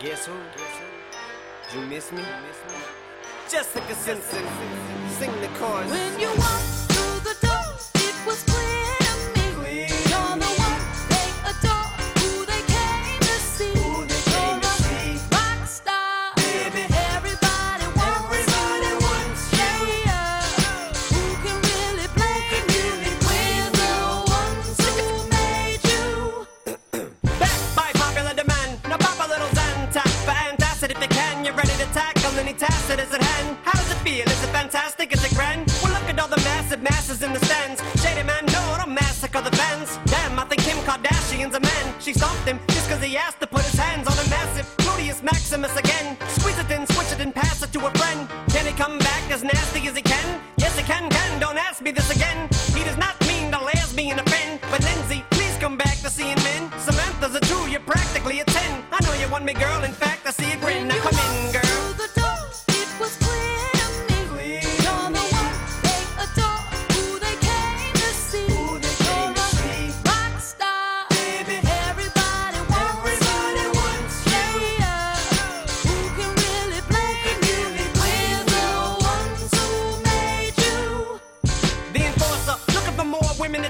Guess who? Guess who? You miss me? Jessica Simpson, sing the chorus. When you walk through the door, it was clear it is at hand. How does it feel? Is it fantastic? Is it grand? Well, look at all the massive masses in the stands. Shady man, no, don't massacre the fans. Damn, I think Kim Kardashian's a man. She stomped him just cause he asked to put his hands on a massive Gluteus Maximus again. Squeeze it in, switch it and pass it to a friend. Can he come back as nasty as he can? Yes, he can, can. Don't ask me this again.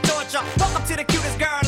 the torture. Welcome to the cutest girl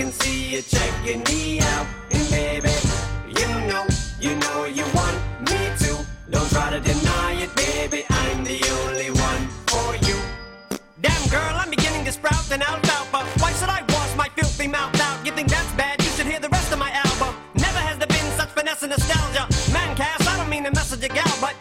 can see you checking me out. And baby, you know, you know you want me to. Don't try to deny it, baby. I'm the only one for you. Damn girl, I'm beginning to sprout an alfalfa. Why should I wash my filthy mouth out? You think that's bad? You should hear the rest of my album. Never has there been such finesse and nostalgia. Man, Cass, I don't mean to message a gal, but